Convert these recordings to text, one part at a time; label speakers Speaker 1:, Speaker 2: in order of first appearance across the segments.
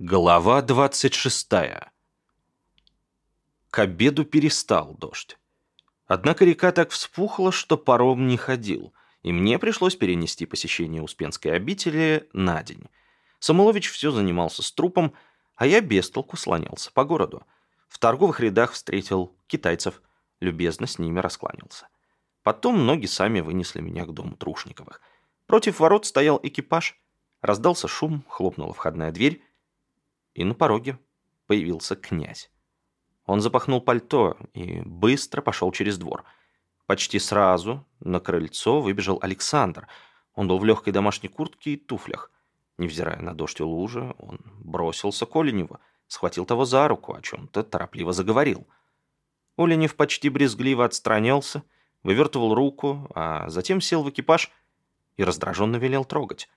Speaker 1: Глава 26. К обеду перестал дождь. Однако река так вспухла, что паром не ходил, и мне пришлось перенести посещение Успенской обители на день. Самолович все занимался с трупом, а я без толку слонялся по городу. В торговых рядах встретил китайцев, любезно с ними раскланялся. Потом ноги сами вынесли меня к дому Трушниковых. Против ворот стоял экипаж. Раздался шум, хлопнула входная дверь, и на пороге появился князь. Он запахнул пальто и быстро пошел через двор. Почти сразу на крыльцо выбежал Александр. Он был в легкой домашней куртке и туфлях. Невзирая на дождь и лужи, он бросился к Оленеву, схватил того за руку, о чем-то торопливо заговорил. Оленев почти брезгливо отстранялся, вывертывал руку, а затем сел в экипаж и раздраженно велел трогать.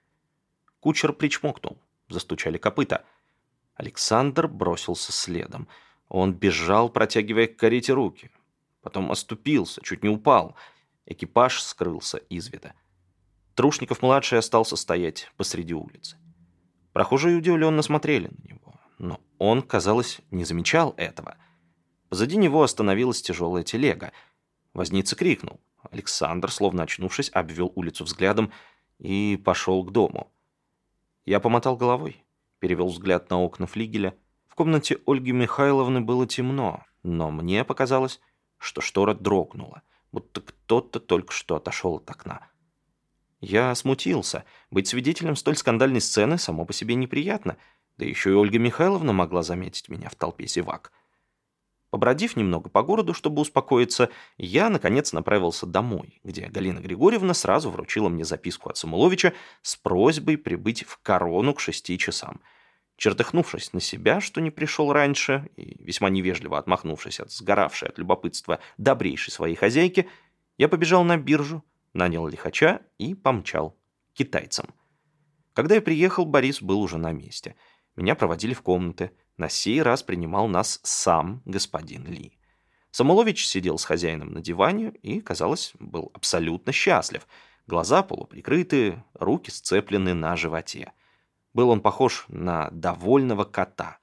Speaker 1: Кучер причмокнул, застучали копыта — Александр бросился следом. Он бежал, протягивая к карете руки. Потом оступился, чуть не упал. Экипаж скрылся из вида. Трушников-младший остался стоять посреди улицы. Прохожие удивленно смотрели на него, но он, казалось, не замечал этого. Позади него остановилась тяжелая телега. Возница крикнул. Александр, словно очнувшись, обвел улицу взглядом и пошел к дому. Я помотал головой перевел взгляд на окна флигеля. В комнате Ольги Михайловны было темно, но мне показалось, что штора дрогнула, будто кто-то только что отошел от окна. Я смутился. Быть свидетелем столь скандальной сцены само по себе неприятно, да еще и Ольга Михайловна могла заметить меня в толпе зевак. Побродив немного по городу, чтобы успокоиться, я, наконец, направился домой, где Галина Григорьевна сразу вручила мне записку от Самуловича с просьбой прибыть в корону к шести часам. Чертыхнувшись на себя, что не пришел раньше, и весьма невежливо отмахнувшись от сгоравшей от любопытства добрейшей своей хозяйки, я побежал на биржу, нанял лихача и помчал китайцам. Когда я приехал, Борис был уже на месте. Меня проводили в комнаты. На сей раз принимал нас сам господин Ли. Самолович сидел с хозяином на диване и, казалось, был абсолютно счастлив. Глаза полуприкрыты, руки сцеплены на животе. Был он похож на довольного кота.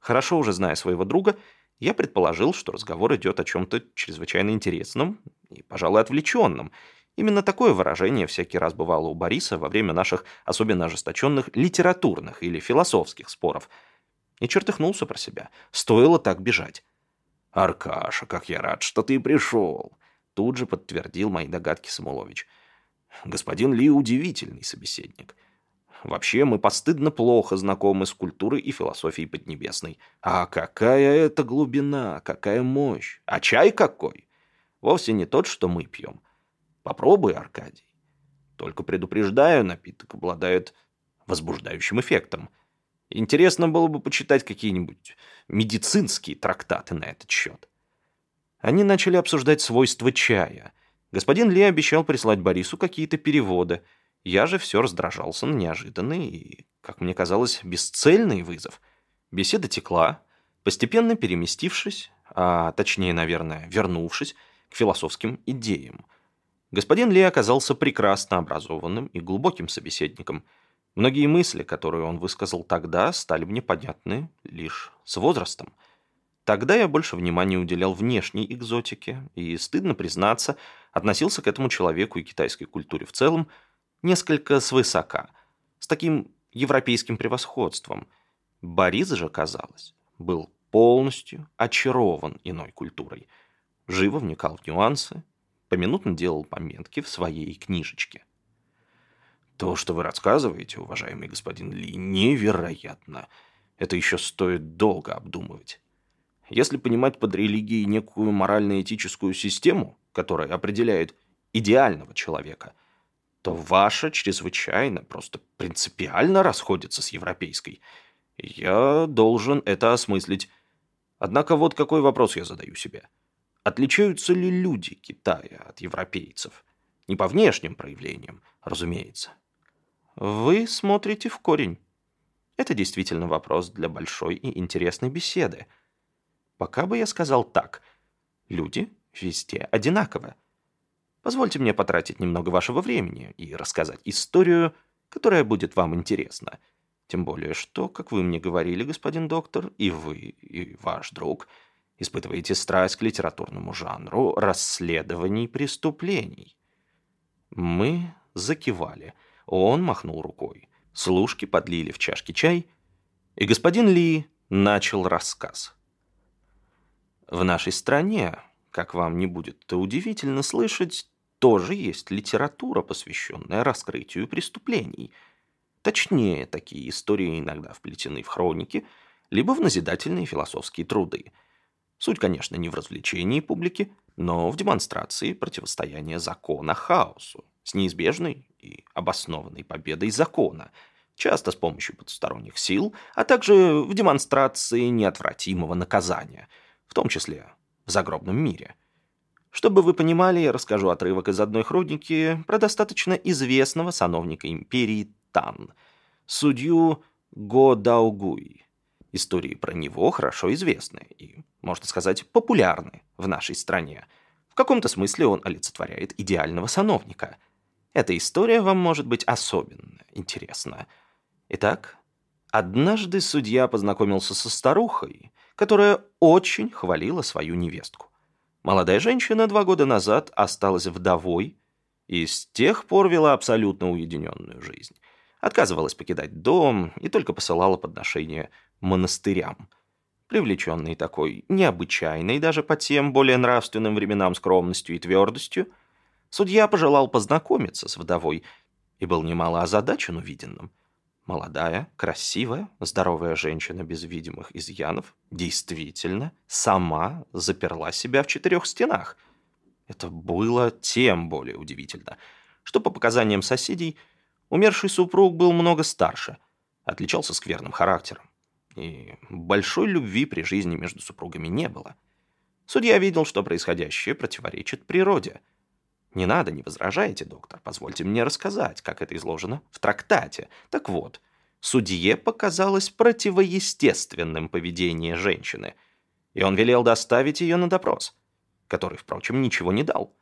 Speaker 1: Хорошо уже зная своего друга, я предположил, что разговор идет о чем-то чрезвычайно интересном и, пожалуй, отвлеченном. Именно такое выражение всякий раз бывало у Бориса во время наших особенно ожесточенных литературных или философских споров – и чертыхнулся про себя. Стоило так бежать. «Аркаша, как я рад, что ты пришел!» Тут же подтвердил мои догадки Самулович. «Господин Ли удивительный собеседник. Вообще мы постыдно плохо знакомы с культурой и философией Поднебесной. А какая это глубина, какая мощь! А чай какой! Вовсе не тот, что мы пьем. Попробуй, Аркадий. Только предупреждаю, напиток обладает возбуждающим эффектом. Интересно было бы почитать какие-нибудь медицинские трактаты на этот счет. Они начали обсуждать свойства чая. Господин Ли обещал прислать Борису какие-то переводы. Я же все раздражался на неожиданный и, как мне казалось, бесцельный вызов. Беседа текла, постепенно переместившись, а точнее, наверное, вернувшись к философским идеям. Господин Ли оказался прекрасно образованным и глубоким собеседником – Многие мысли, которые он высказал тогда, стали мне понятны лишь с возрастом. Тогда я больше внимания уделял внешней экзотике и, стыдно признаться, относился к этому человеку и китайской культуре в целом несколько свысока, с таким европейским превосходством. Борис же, казалось, был полностью очарован иной культурой, живо вникал в нюансы, поминутно делал пометки в своей книжечке. То, что вы рассказываете, уважаемый господин Ли, невероятно. Это еще стоит долго обдумывать. Если понимать под религией некую морально-этическую систему, которая определяет идеального человека, то ваша чрезвычайно, просто принципиально расходится с европейской. Я должен это осмыслить. Однако вот какой вопрос я задаю себе. Отличаются ли люди Китая от европейцев? Не по внешним проявлениям, разумеется, вы смотрите в корень. Это действительно вопрос для большой и интересной беседы. Пока бы я сказал так. Люди везде одинаковы. Позвольте мне потратить немного вашего времени и рассказать историю, которая будет вам интересна. Тем более, что, как вы мне говорили, господин доктор, и вы, и ваш друг испытываете страсть к литературному жанру расследований преступлений. Мы закивали. Он махнул рукой. Служки подлили в чашки чай, и господин Ли начал рассказ. В нашей стране, как вам не будет удивительно слышать, тоже есть литература, посвященная раскрытию преступлений. Точнее, такие истории иногда вплетены в хроники, либо в назидательные философские труды. Суть, конечно, не в развлечении публики, но в демонстрации противостояния закона хаосу с неизбежной и обоснованной победой закона, часто с помощью потусторонних сил, а также в демонстрации неотвратимого наказания, в том числе в загробном мире. Чтобы вы понимали, я расскажу отрывок из одной хроники про достаточно известного сановника империи Тан, судью Го Даугуй. Истории про него хорошо известны и, можно сказать, популярны в нашей стране. В каком-то смысле он олицетворяет идеального сановника – эта история вам может быть особенно интересна. Итак, однажды судья познакомился со старухой, которая очень хвалила свою невестку. Молодая женщина два года назад осталась вдовой и с тех пор вела абсолютно уединенную жизнь. Отказывалась покидать дом и только посылала подношения монастырям. Привлеченный такой необычайной даже по тем более нравственным временам скромностью и твердостью, Судья пожелал познакомиться с вдовой и был немало озадачен увиденным. Молодая, красивая, здоровая женщина без видимых изъянов действительно сама заперла себя в четырех стенах. Это было тем более удивительно, что по показаниям соседей умерший супруг был много старше, отличался скверным характером, и большой любви при жизни между супругами не было. Судья видел, что происходящее противоречит природе – не надо, не возражайте, доктор. Позвольте мне рассказать, как это изложено в трактате. Так вот, судье показалось противоестественным поведение женщины, и он велел доставить ее на допрос, который, впрочем, ничего не дал.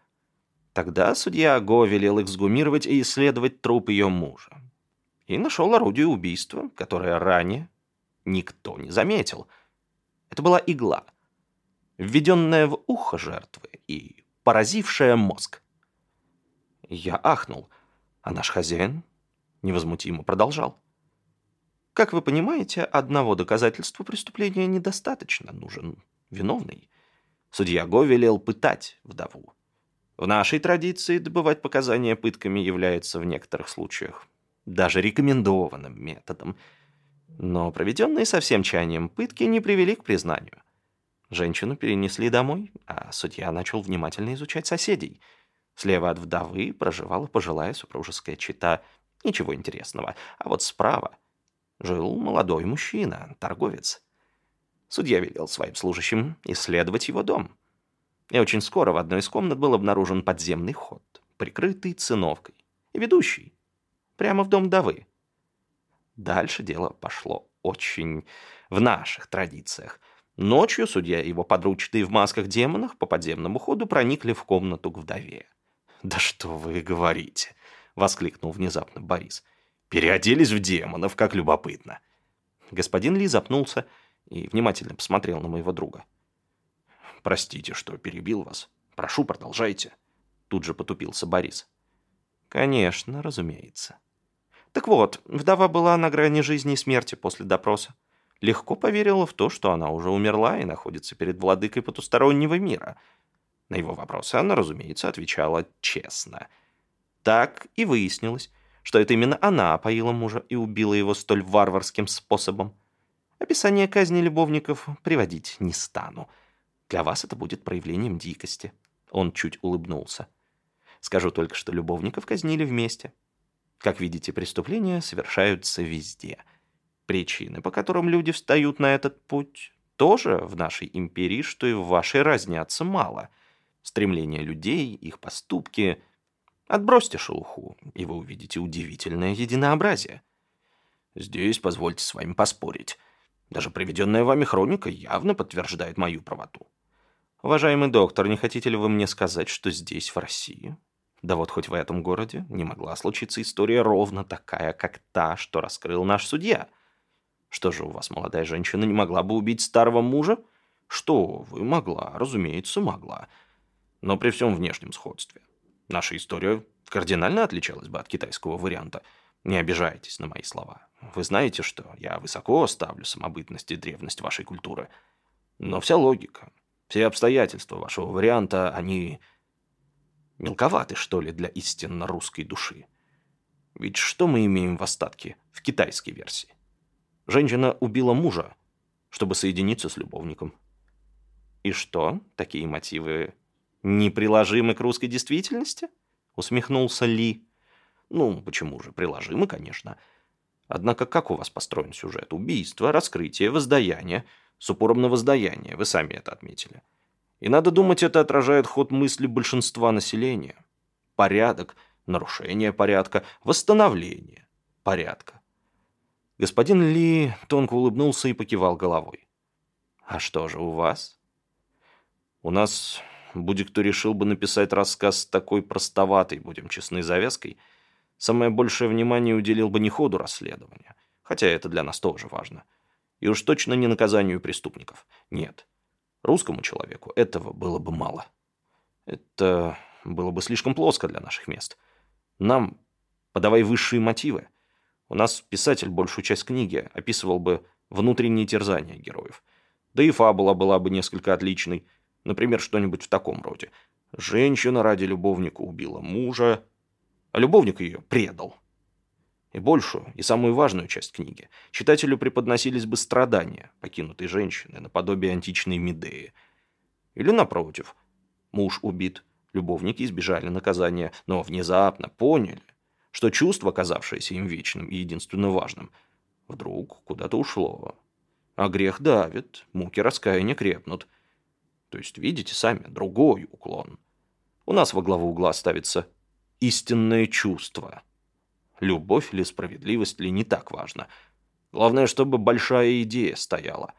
Speaker 1: Тогда судья Го велел эксгумировать и исследовать труп ее мужа. И нашел орудие убийства, которое ранее никто не заметил. Это была игла, введенная в ухо жертвы и поразившая мозг. Я ахнул, а наш хозяин невозмутимо продолжал. Как вы понимаете, одного доказательства преступления недостаточно, нужен виновный. Судья Го велел пытать вдову. В нашей традиции добывать показания пытками является в некоторых случаях даже рекомендованным методом. Но проведенные со всем чаянием пытки не привели к признанию. Женщину перенесли домой, а судья начал внимательно изучать соседей – Слева от вдовы проживала пожилая супружеская чита. Ничего интересного. А вот справа жил молодой мужчина, торговец. Судья велел своим служащим исследовать его дом. И очень скоро в одной из комнат был обнаружен подземный ход, прикрытый циновкой, и ведущий прямо в дом вдовы. Дальше дело пошло очень в наших традициях. Ночью судья и его подручные в масках демонах по подземному ходу проникли в комнату к вдове. «Да что вы говорите!» — воскликнул внезапно Борис. «Переоделись в демонов, как любопытно!» Господин Ли запнулся и внимательно посмотрел на моего друга. «Простите, что перебил вас. Прошу, продолжайте». Тут же потупился Борис. «Конечно, разумеется». Так вот, вдова была на грани жизни и смерти после допроса. Легко поверила в то, что она уже умерла и находится перед владыкой потустороннего мира — на его вопросы она, разумеется, отвечала честно. Так и выяснилось, что это именно она опоила мужа и убила его столь варварским способом. Описание казни любовников приводить не стану. Для вас это будет проявлением дикости. Он чуть улыбнулся. Скажу только, что любовников казнили вместе. Как видите, преступления совершаются везде. Причины, по которым люди встают на этот путь, тоже в нашей империи, что и в вашей разнятся мало — стремления людей, их поступки. Отбросьте шелуху, и вы увидите удивительное единообразие. Здесь позвольте с вами поспорить. Даже приведенная вами хроника явно подтверждает мою правоту. Уважаемый доктор, не хотите ли вы мне сказать, что здесь, в России, да вот хоть в этом городе, не могла случиться история ровно такая, как та, что раскрыл наш судья – Что же у вас, молодая женщина, не могла бы убить старого мужа? Что вы, могла, разумеется, могла. Но при всем внешнем сходстве. Наша история кардинально отличалась бы от китайского варианта. Не обижайтесь на мои слова. Вы знаете, что я высоко ставлю самобытность и древность вашей культуры. Но вся логика, все обстоятельства вашего варианта, они мелковаты, что ли, для истинно русской души. Ведь что мы имеем в остатке в китайской версии? Женщина убила мужа, чтобы соединиться с любовником. И что, такие мотивы неприложимы к русской действительности? Усмехнулся Ли. Ну, почему же, приложимы, конечно. Однако как у вас построен сюжет? Убийство, раскрытие, воздаяние. С упором на воздаяние, вы сами это отметили. И надо думать, это отражает ход мысли большинства населения. Порядок, нарушение порядка, восстановление порядка. Господин Ли тонко улыбнулся и покивал головой. «А что же у вас?» «У нас, будет кто решил бы написать рассказ с такой простоватой, будем честны, завязкой, самое большее внимание уделил бы не ходу расследования, хотя это для нас тоже важно, и уж точно не наказанию преступников. Нет, русскому человеку этого было бы мало. Это было бы слишком плоско для наших мест. Нам подавай высшие мотивы, у нас писатель большую часть книги описывал бы внутренние терзания героев. Да и фабула была бы несколько отличной. Например, что-нибудь в таком роде. Женщина ради любовника убила мужа, а любовник ее предал. И большую, и самую важную часть книги читателю преподносились бы страдания покинутой женщины, наподобие античной Медеи. Или, напротив, муж убит, любовники избежали наказания, но внезапно поняли, что чувство, казавшееся им вечным и единственно важным, вдруг куда-то ушло. А грех давит, муки раскаяния крепнут. То есть, видите сами, другой уклон. У нас во главу угла ставится истинное чувство. Любовь или справедливость ли не так важно. Главное, чтобы большая идея стояла.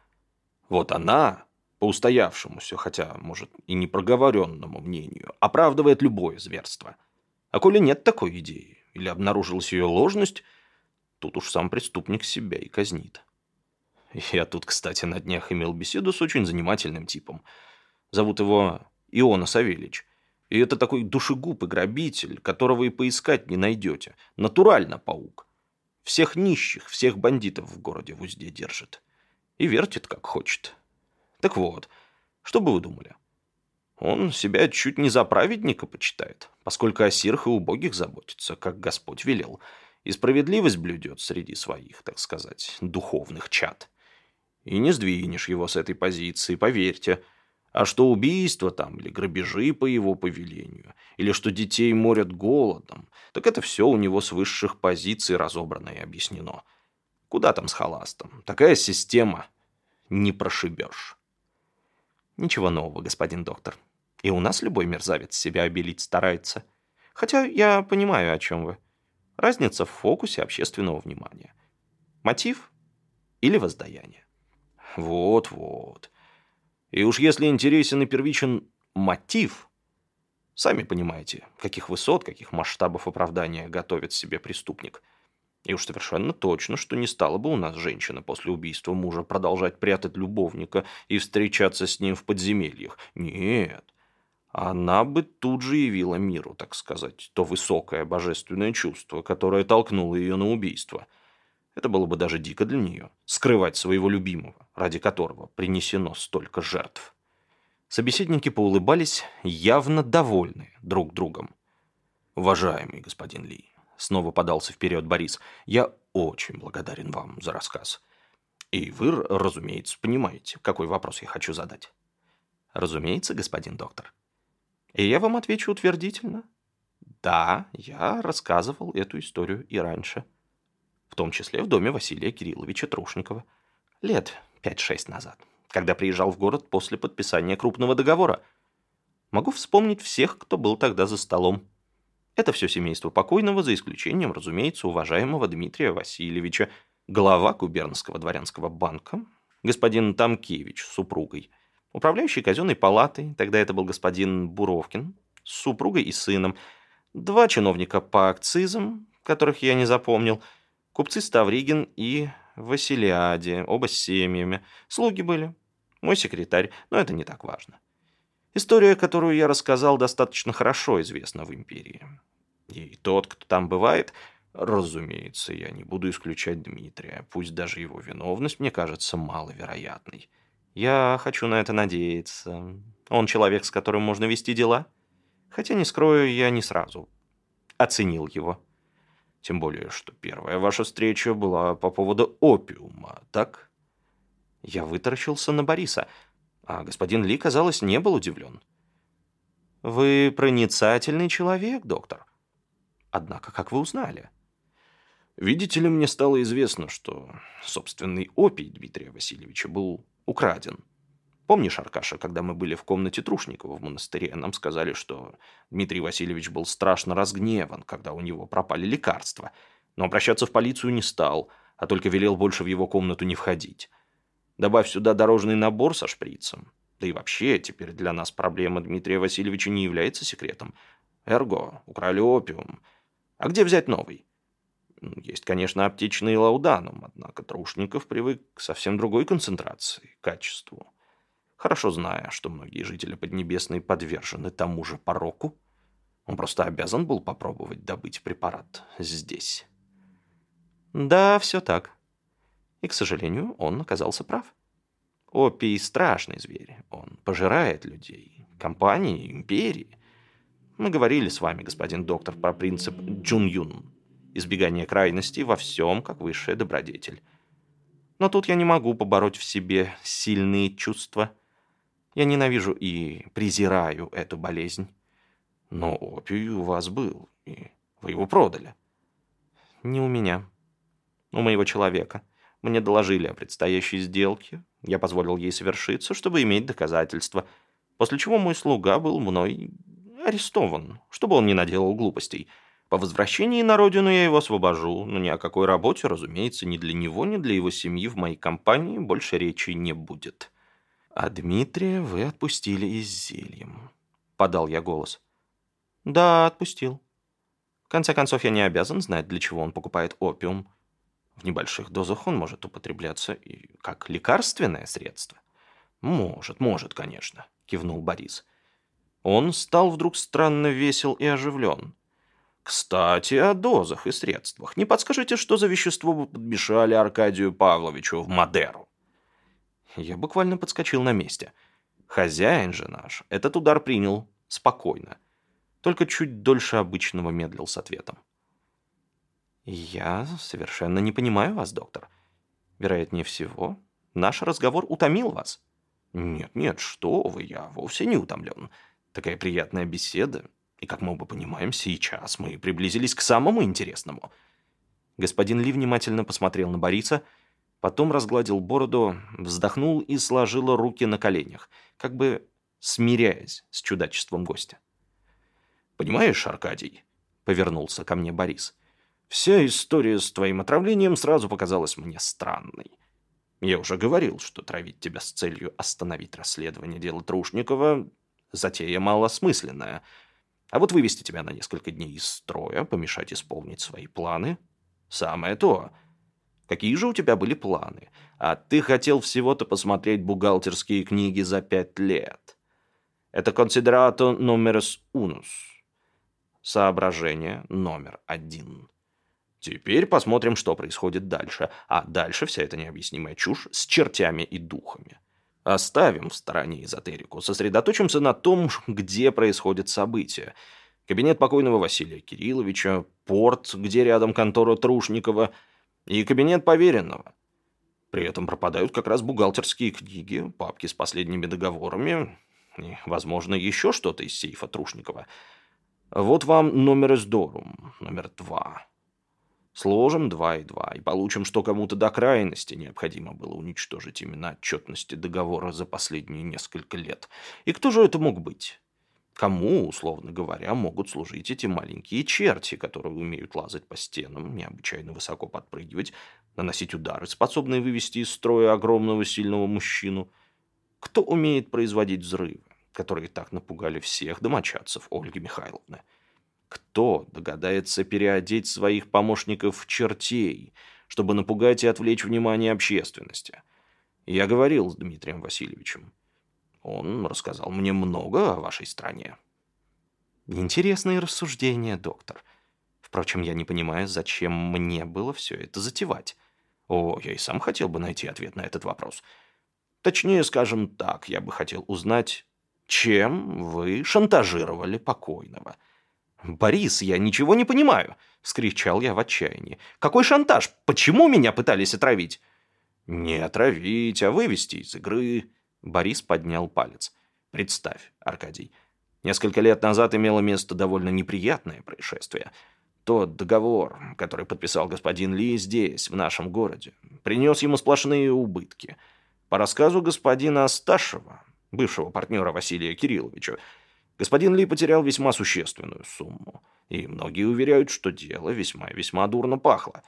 Speaker 1: Вот она, по устоявшемуся, хотя, может, и непроговоренному мнению, оправдывает любое зверство. А коли нет такой идеи, или обнаружилась ее ложность, тут уж сам преступник себя и казнит. Я тут, кстати, на днях имел беседу с очень занимательным типом. Зовут его Иона Савельич. И это такой душегуб и грабитель, которого и поискать не найдете. Натурально паук. Всех нищих, всех бандитов в городе в узде держит. И вертит, как хочет. Так вот, что бы вы думали? Он себя чуть не за праведника почитает, поскольку о сирых и убогих заботится, как Господь велел, и справедливость блюдет среди своих, так сказать, духовных чад. И не сдвинешь его с этой позиции, поверьте. А что убийство там, или грабежи по его повелению, или что детей морят голодом, так это все у него с высших позиций разобрано и объяснено. Куда там с халастом? Такая система не прошибешь. Ничего нового, господин доктор. И у нас любой мерзавец себя обелить старается. Хотя я понимаю, о чем вы. Разница в фокусе общественного внимания. Мотив или воздаяние. Вот-вот. И уж если интересен и первичен мотив, сами понимаете, каких высот, каких масштабов оправдания готовит себе преступник – и уж совершенно точно, что не стала бы у нас женщина после убийства мужа продолжать прятать любовника и встречаться с ним в подземельях. Нет. Она бы тут же явила миру, так сказать, то высокое божественное чувство, которое толкнуло ее на убийство. Это было бы даже дико для нее, скрывать своего любимого, ради которого принесено столько жертв. Собеседники поулыбались, явно довольны друг другом. «Уважаемый господин Ли, Снова подался вперед Борис. «Я очень благодарен вам за рассказ. И вы, разумеется, понимаете, какой вопрос я хочу задать». «Разумеется, господин доктор». «И я вам отвечу утвердительно. Да, я рассказывал эту историю и раньше. В том числе в доме Василия Кирилловича Трушникова. Лет 5-6 назад, когда приезжал в город после подписания крупного договора. Могу вспомнить всех, кто был тогда за столом. Это все семейство покойного, за исключением, разумеется, уважаемого Дмитрия Васильевича, глава губернского дворянского банка, господин Тамкевич с супругой, управляющий казенной палатой, тогда это был господин Буровкин, с супругой и сыном, два чиновника по акцизам, которых я не запомнил, купцы Ставригин и в Василиаде, оба с семьями. Слуги были. Мой секретарь, но это не так важно. История, которую я рассказал, достаточно хорошо известна в империи. И тот, кто там бывает, разумеется, я не буду исключать Дмитрия, пусть даже его виновность мне кажется маловероятной. Я хочу на это надеяться. Он человек, с которым можно вести дела. Хотя, не скрою, я не сразу оценил его. Тем более, что первая ваша встреча была по поводу опиума, так? Я вытаращился на Бориса – а господин Ли, казалось, не был удивлен. «Вы проницательный человек, доктор. Однако, как вы узнали?» «Видите ли, мне стало известно, что собственный опий Дмитрия Васильевича был украден. Помнишь, Аркаша, когда мы были в комнате Трушникова в монастыре, нам сказали, что Дмитрий Васильевич был страшно разгневан, когда у него пропали лекарства, но обращаться в полицию не стал, а только велел больше в его комнату не входить. Добавь сюда дорожный набор со шприцем. Да и вообще, теперь для нас проблема Дмитрия Васильевича не является секретом. Эрго, украли опиум. А где взять новый? Есть, конечно, аптечный лауданум, однако Трушников привык к совсем другой концентрации, качеству. Хорошо зная, что многие жители Поднебесной подвержены тому же пороку, он просто обязан был попробовать добыть препарат здесь. Да, все так. И, к сожалению, он оказался прав. Опий – страшный зверь. Он пожирает людей, компании, империи. Мы говорили с вами, господин доктор, про принцип Джун-Юн. Избегание крайностей во всем, как высшая добродетель. Но тут я не могу побороть в себе сильные чувства. Я ненавижу и презираю эту болезнь. Но опий у вас был, и вы его продали. Не у меня. У моего человека – мне доложили о предстоящей сделке. Я позволил ей совершиться, чтобы иметь доказательства. После чего мой слуга был мной арестован, чтобы он не наделал глупостей. По возвращении на родину я его освобожу, но ни о какой работе, разумеется, ни для него, ни для его семьи в моей компании больше речи не будет. «А Дмитрия вы отпустили из зельем», — подал я голос. «Да, отпустил. В конце концов, я не обязан знать, для чего он покупает опиум. В небольших дозах он может употребляться и как лекарственное средство. «Может, может, конечно», — кивнул Борис. Он стал вдруг странно весел и оживлен. «Кстати, о дозах и средствах. Не подскажите, что за вещество вы подмешали Аркадию Павловичу в Мадеру?» Я буквально подскочил на месте. Хозяин же наш этот удар принял спокойно. Только чуть дольше обычного медлил с ответом. «Я совершенно не понимаю вас, доктор. Вероятнее всего, наш разговор утомил вас». «Нет, нет, что вы, я вовсе не утомлен. Такая приятная беседа. И, как мы оба понимаем, сейчас мы приблизились к самому интересному». Господин Ли внимательно посмотрел на Бориса, потом разгладил бороду, вздохнул и сложил руки на коленях, как бы смиряясь с чудачеством гостя. «Понимаешь, Аркадий?» — повернулся ко мне Борис — Вся история с твоим отравлением сразу показалась мне странной. Я уже говорил, что травить тебя с целью остановить расследование дела Трушникова – затея малосмысленная. А вот вывести тебя на несколько дней из строя, помешать исполнить свои планы – самое то. Какие же у тебя были планы? А ты хотел всего-то посмотреть бухгалтерские книги за пять лет. Это консидерато номерс унус. Соображение номер один. Теперь посмотрим, что происходит дальше. А дальше вся эта необъяснимая чушь с чертями и духами. Оставим в стороне эзотерику, сосредоточимся на том, где происходят события. Кабинет покойного Василия Кирилловича, порт, где рядом контора Трушникова, и кабинет поверенного. При этом пропадают как раз бухгалтерские книги, папки с последними договорами и, возможно, еще что-то из сейфа Трушникова. Вот вам номер из Дорум, номер два. Сложим 2 и 2 и получим, что кому-то до крайности необходимо было уничтожить именно отчетности договора за последние несколько лет. И кто же это мог быть? Кому, условно говоря, могут служить эти маленькие черти, которые умеют лазать по стенам, необычайно высоко подпрыгивать, наносить удары, способные вывести из строя огромного сильного мужчину? Кто умеет производить взрывы, которые так напугали всех домочадцев Ольги Михайловны? Кто догадается переодеть своих помощников в чертей, чтобы напугать и отвлечь внимание общественности. Я говорил с Дмитрием Васильевичем. Он рассказал мне много о вашей стране.
Speaker 2: Интересные рассуждения, доктор. Впрочем, я не понимаю, зачем мне было все это затевать.
Speaker 1: О, я и сам хотел бы найти ответ на этот вопрос. Точнее, скажем так, я бы хотел узнать, чем вы шантажировали покойного.
Speaker 2: «Борис, я ничего не понимаю!» — вскричал я в отчаянии. «Какой шантаж? Почему меня пытались отравить?»
Speaker 1: «Не отравить, а вывести из игры». Борис поднял палец. «Представь, Аркадий, несколько лет назад имело место довольно неприятное происшествие. Тот договор, который подписал господин Ли здесь, в нашем городе, принес ему сплошные убытки. По рассказу господина Асташева, бывшего партнера Василия Кирилловича, господин Ли потерял весьма существенную сумму. И многие уверяют, что дело весьма-весьма дурно пахло.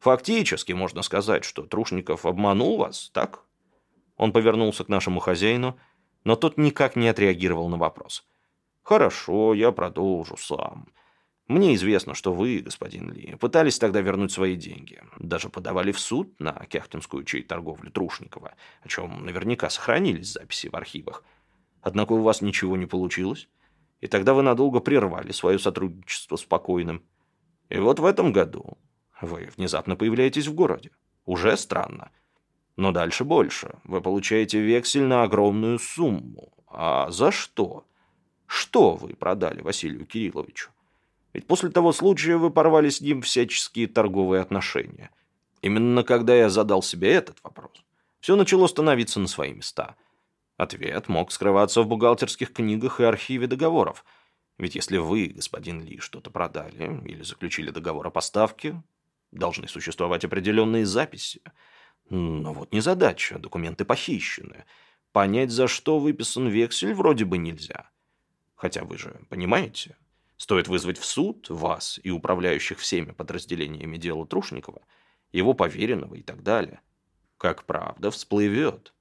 Speaker 1: Фактически можно сказать, что Трушников обманул вас, так? Он повернулся к нашему хозяину, но тот никак не отреагировал на вопрос. «Хорошо, я продолжу сам. Мне известно, что вы, господин Ли, пытались тогда вернуть свои деньги. Даже подавали в суд на кяхтинскую чей торговлю Трушникова, о чем наверняка сохранились записи в архивах. Однако у вас ничего не получилось, и тогда вы надолго прервали свое сотрудничество с покойным. И вот в этом году вы внезапно появляетесь в городе. Уже странно. Но дальше больше. Вы получаете вексель на огромную сумму. А за что? Что вы продали Василию Кирилловичу? Ведь после того случая вы порвали с ним всяческие торговые отношения. Именно когда я задал себе этот вопрос, все начало становиться на свои места. Ответ мог скрываться в бухгалтерских книгах и архиве договоров. Ведь если вы, господин Ли, что-то продали или заключили договор о поставке, должны существовать определенные записи. Но вот незадача, документы похищены. Понять, за что выписан вексель, вроде бы нельзя. Хотя вы же понимаете, Стоит вызвать в суд вас и управляющих всеми подразделениями дела Трушникова, его поверенного и так далее. Как правда всплывет.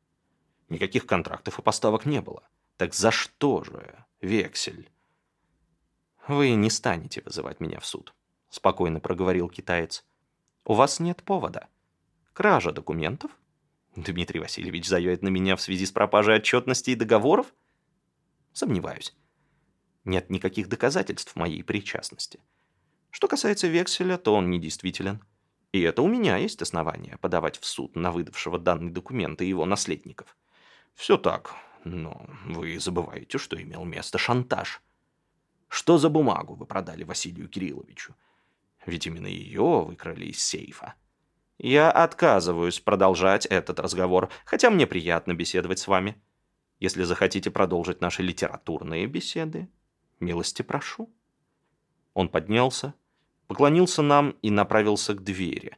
Speaker 1: Никаких контрактов и поставок не было. Так за что же вексель?
Speaker 2: «Вы не станете вызывать меня в суд», — спокойно проговорил китаец. «У вас нет повода. Кража документов? Дмитрий Васильевич зовет на меня в связи с пропажей отчетности и договоров? Сомневаюсь. Нет никаких доказательств моей причастности. Что касается векселя, то он недействителен. И это у меня есть основания подавать в суд на выдавшего данный документ и его наследников.
Speaker 1: Все так, но вы забываете, что имел место шантаж. Что за бумагу вы продали Василию Кирилловичу? Ведь именно ее выкрали из сейфа.
Speaker 2: Я отказываюсь продолжать этот разговор, хотя мне приятно беседовать с вами. Если захотите продолжить наши литературные беседы, Милости прошу». Он поднялся, поклонился нам и направился к двери.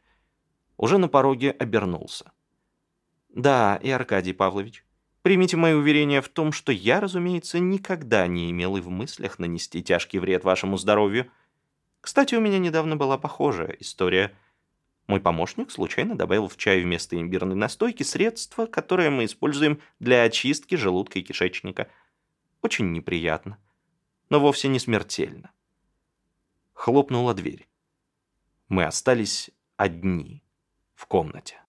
Speaker 2: Уже на пороге обернулся. «Да, и Аркадий Павлович, примите мои уверения в том, что я, разумеется, никогда не имел и в мыслях нанести тяжкий вред вашему здоровью. Кстати, у меня недавно была похожая история. Мой помощник случайно добавил в чай вместо имбирной настойки средство, которое мы используем для очистки желудка и кишечника. Очень неприятно но вовсе не смертельно. Хлопнула дверь. Мы остались одни в комнате.